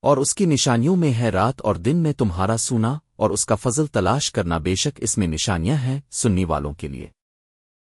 اور اس کی نشانیوں میں ہے رات اور دن میں تمہارا سونا اور اس کا فضل تلاش کرنا بے شک اس میں نشانیاں ہیں سننی والوں کے لیے۔